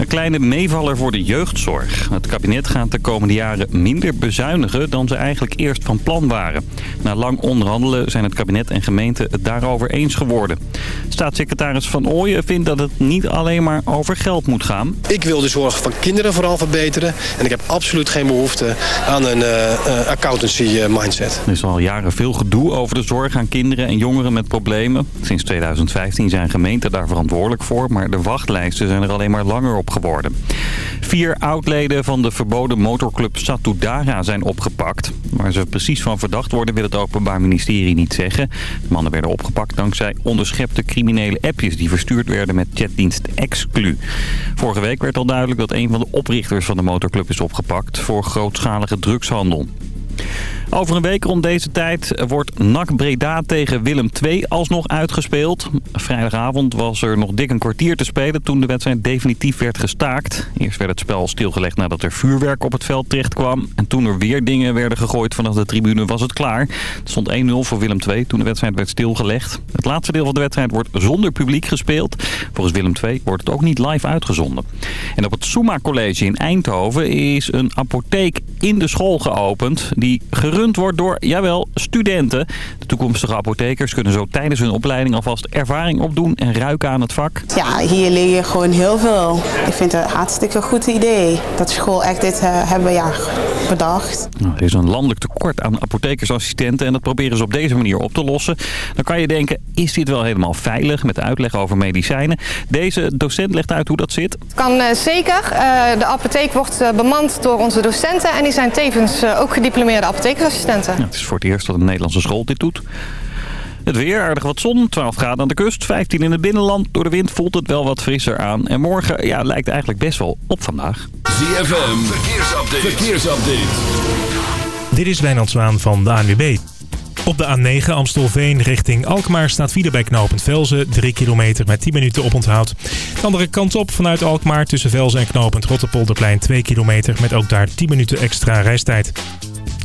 Een kleine meevaller voor de jeugdzorg. Het kabinet gaat de komende jaren minder bezuinigen dan ze eigenlijk eerst van plan waren. Na lang onderhandelen zijn het kabinet en gemeente het daarover eens geworden. Staatssecretaris Van Ooyen vindt dat het niet alleen maar over geld moet gaan. Ik wil de zorg van kinderen vooral verbeteren. En ik heb absoluut geen behoefte aan een uh, accountancy mindset. Er is al jaren veel gedoe over de zorg aan kinderen en jongeren met problemen. Sinds 2015 zijn gemeenten daar verantwoordelijk voor. Maar de wachtlijsten zijn er alleen maar langer op geworden. Vier oudleden van de verboden motorclub Satudara zijn opgepakt. Waar ze precies van verdacht worden wil het Openbaar Ministerie niet zeggen. De mannen werden opgepakt dankzij onderschepte criminele appjes die verstuurd werden met chatdienst Exclu. Vorige week werd al duidelijk dat een van de oprichters van de motorclub is opgepakt voor grootschalige drugshandel. Over een week rond deze tijd wordt NAC Breda tegen Willem II alsnog uitgespeeld. Vrijdagavond was er nog dik een kwartier te spelen toen de wedstrijd definitief werd gestaakt. Eerst werd het spel stilgelegd nadat er vuurwerk op het veld terecht kwam. En toen er weer dingen werden gegooid vanaf de tribune was het klaar. Het stond 1-0 voor Willem II toen de wedstrijd werd stilgelegd. Het laatste deel van de wedstrijd wordt zonder publiek gespeeld. Volgens Willem II wordt het ook niet live uitgezonden. En op het Suma College in Eindhoven is een apotheek in de school geopend die gerust wordt door, jawel, studenten. De toekomstige apothekers kunnen zo tijdens hun opleiding alvast ervaring opdoen en ruiken aan het vak. Ja, hier leer je gewoon heel veel. Ik vind het een hartstikke goed idee dat de school echt dit uh, hebben ja, bedacht. Nou, er is een landelijk tekort aan apothekersassistenten en dat proberen ze op deze manier op te lossen. Dan kan je denken, is dit wel helemaal veilig met uitleg over medicijnen? Deze docent legt uit hoe dat zit. Het kan uh, zeker. Uh, de apotheek wordt bemand door onze docenten en die zijn tevens ook gediplomeerde apothekers het is voor het eerst dat een Nederlandse school dit doet. Het weer, aardig wat zon, 12 graden aan de kust, 15 in het binnenland. Door de wind voelt het wel wat frisser aan. En morgen ja, lijkt eigenlijk best wel op vandaag. ZFM, verkeersupdate. verkeersupdate. Dit is Wijnand Zwaan van de ANWB. Op de A9 Amstelveen richting Alkmaar staat file bij knooppunt Velzen. 3 kilometer met 10 minuten oponthoud. De andere kant op vanuit Alkmaar tussen Velzen en knooppunt Rotterpolderplein 2 kilometer met ook daar 10 minuten extra reistijd.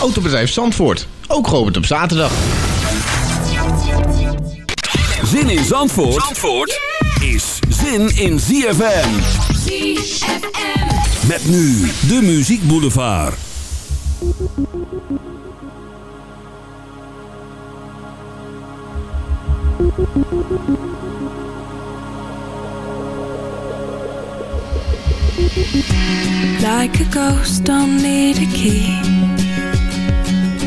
Autobedrijf Zandvoort. Ook geopend op zaterdag. Zin in Zandvoort, Zandvoort is zin in ZFM. ZFM. Met nu de Muziek Boulevard. Like a ghost, don't need a key.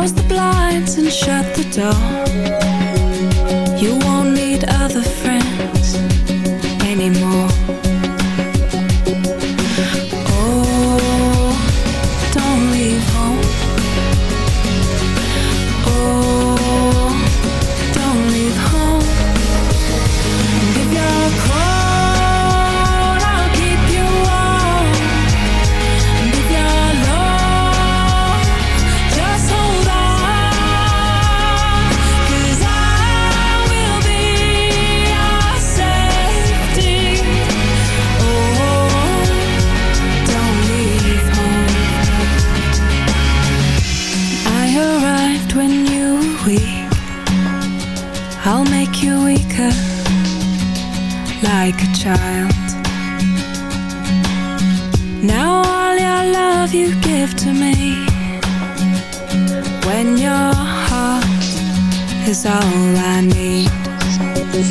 Close the blinds and shut the door child. Now all your love you give to me When your heart is all I need It's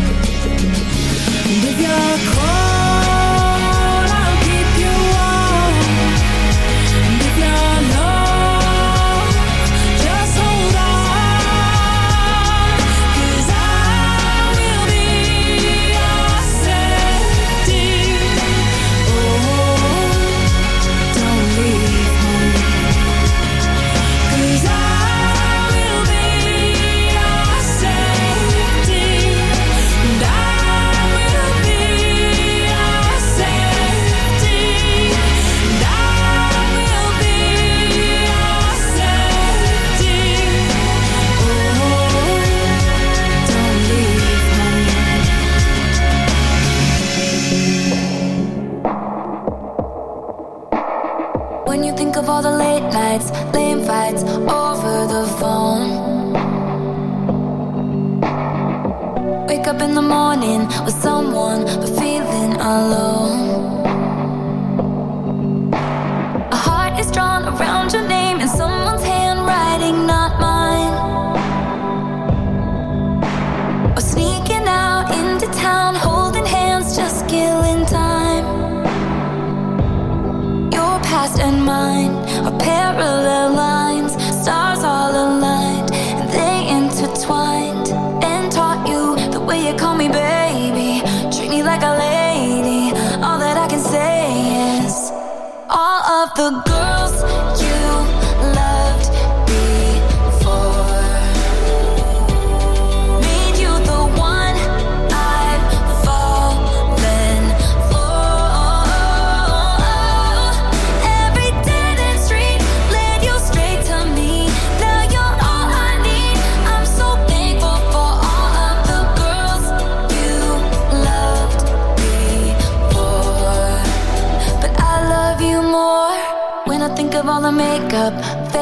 in the morning with someone, but feeling alone. the good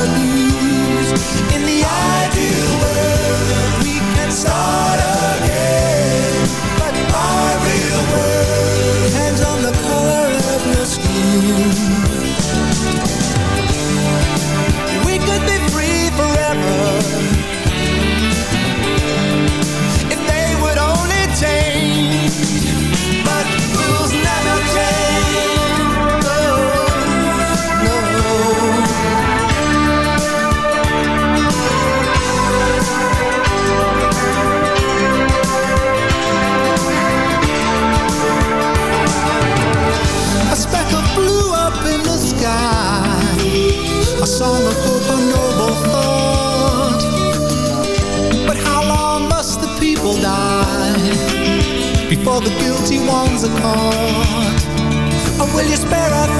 families In the ideal world we can start song of hope, a noble thought. But how long must the people die before the guilty ones are caught? Or will you spare us?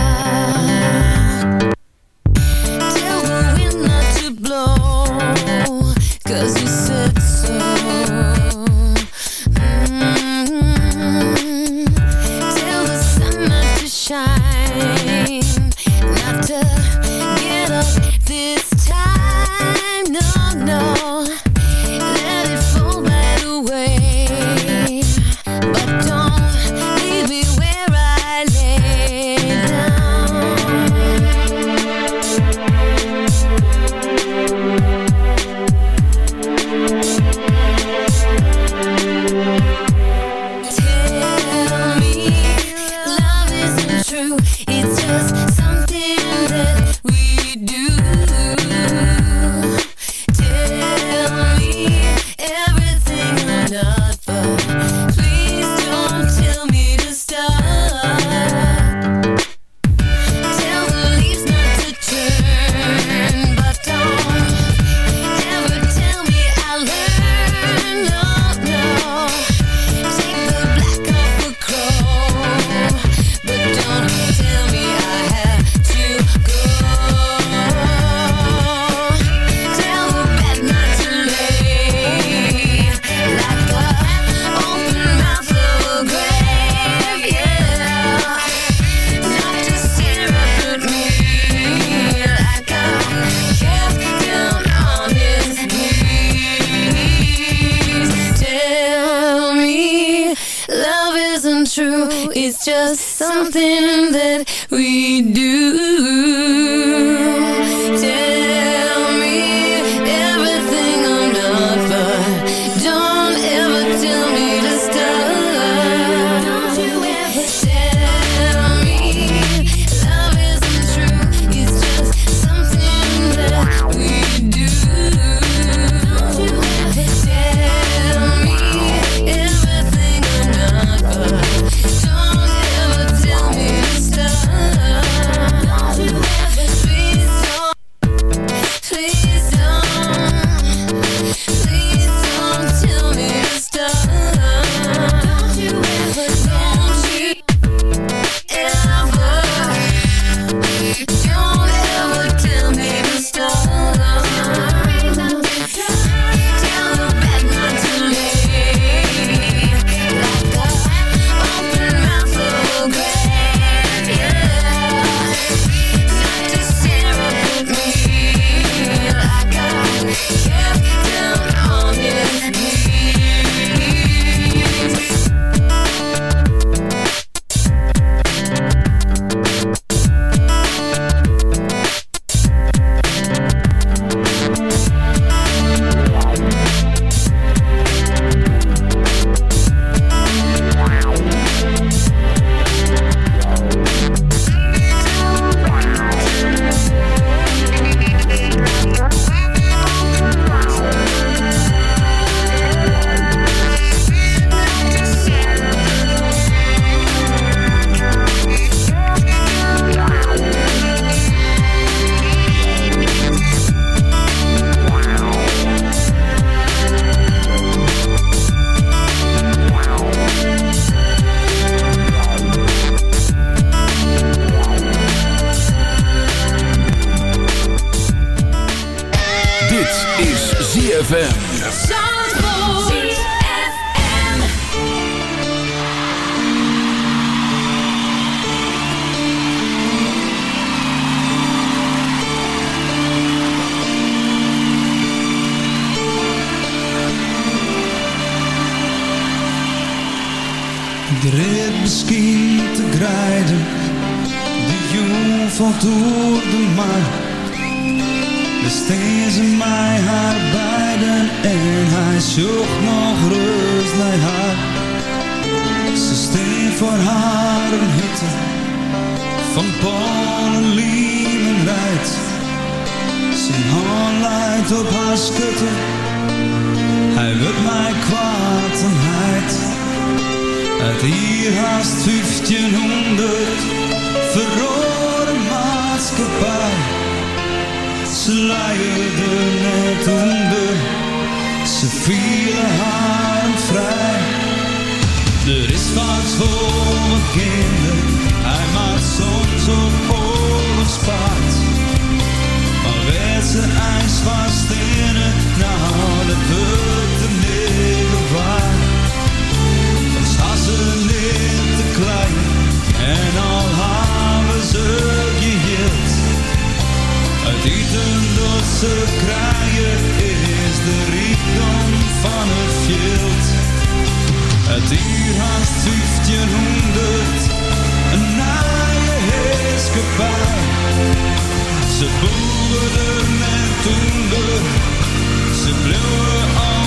is ZFM. Ik red misschien te grijden, de jong valt door de mar. Besteed ze mij haar beiden en hij zocht nog rust naar haar. Ze steen voor haar een hutte van Polen, en rijdt. Zijn hand leidt op haar schutte, hij wil mij kwaad en heid. Uit hier haast 1500 verrode maatschappij. Ze leiden net onder, ze vielen haar vrij. Er is wat voor mijn kinderen, hij maakt soms op oorlogspaard. Maar werd ze ijs vast in het, nou dat wordt de middel waard. Dan staan ze niet te klein en al Het eten dat ze krijgen is de rijkdom van het veld. Het uur haast 1500, een naaie heerskepaar. Ze boerden en toender, ze bleven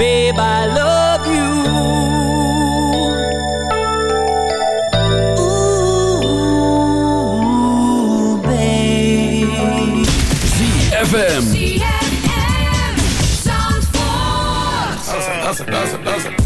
babe, I love you. Ooh, babe. ZFM. ZFM. Sound Force.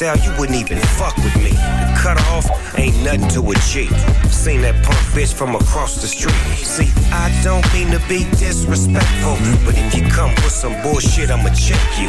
My doggy style, you wouldn't even fuck with me. Cut off ain't nothing to a G. Seen that punk bitch from across the street. See, I don't mean to be disrespectful, but if you come with some bullshit, I'ma check you.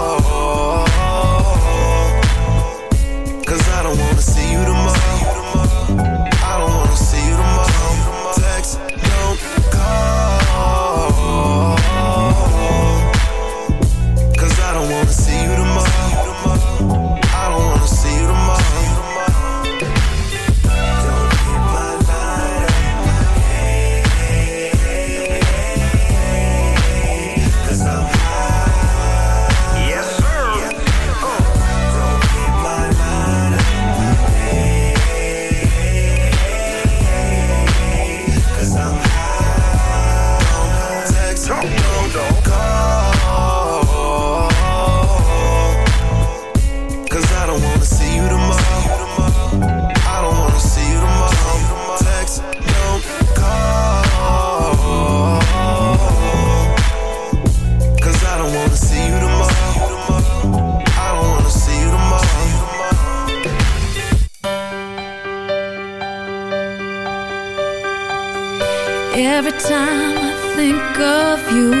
you,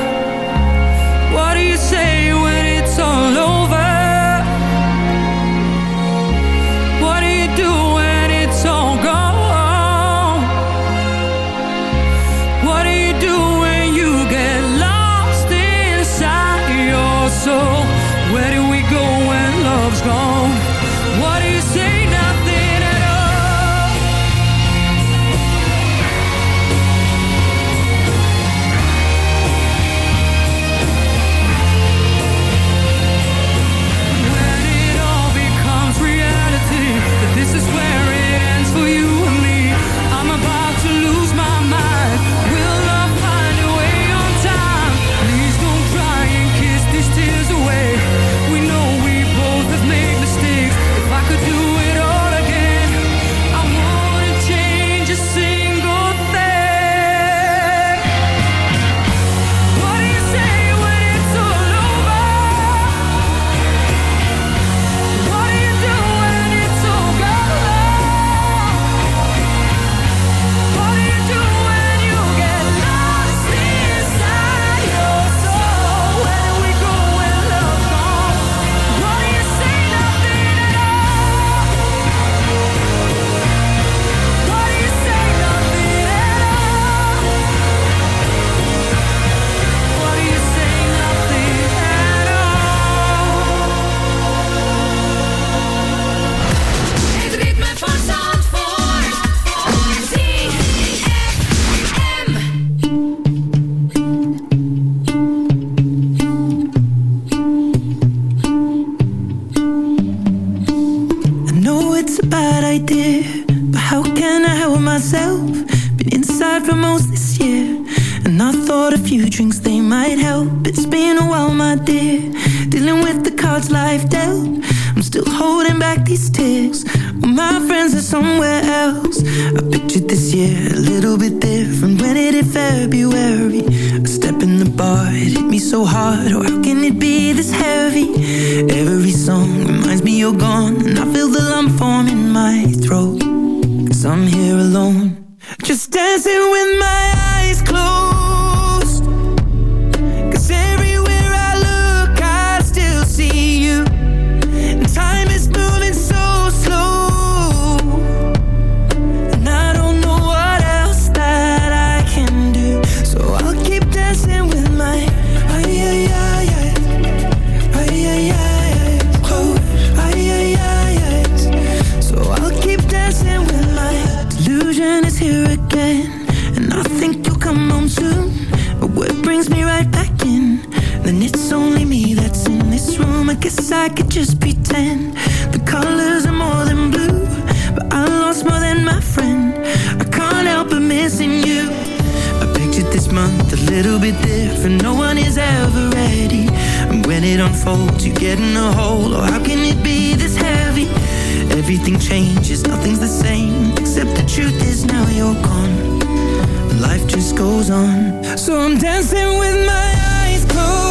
brings me right back in. Then it's only me that's in this room. I guess I could just pretend The colors are more than blue But I lost more than my friend. I can't help but missing you. I pictured this month a little bit different. No one is ever ready. And when it unfolds you get in a hole Oh, how can it be this heavy? Everything changes, nothing's the same Except the truth is now you're gone life just goes on. So I'm dancing with my eyes closed.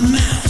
my mouth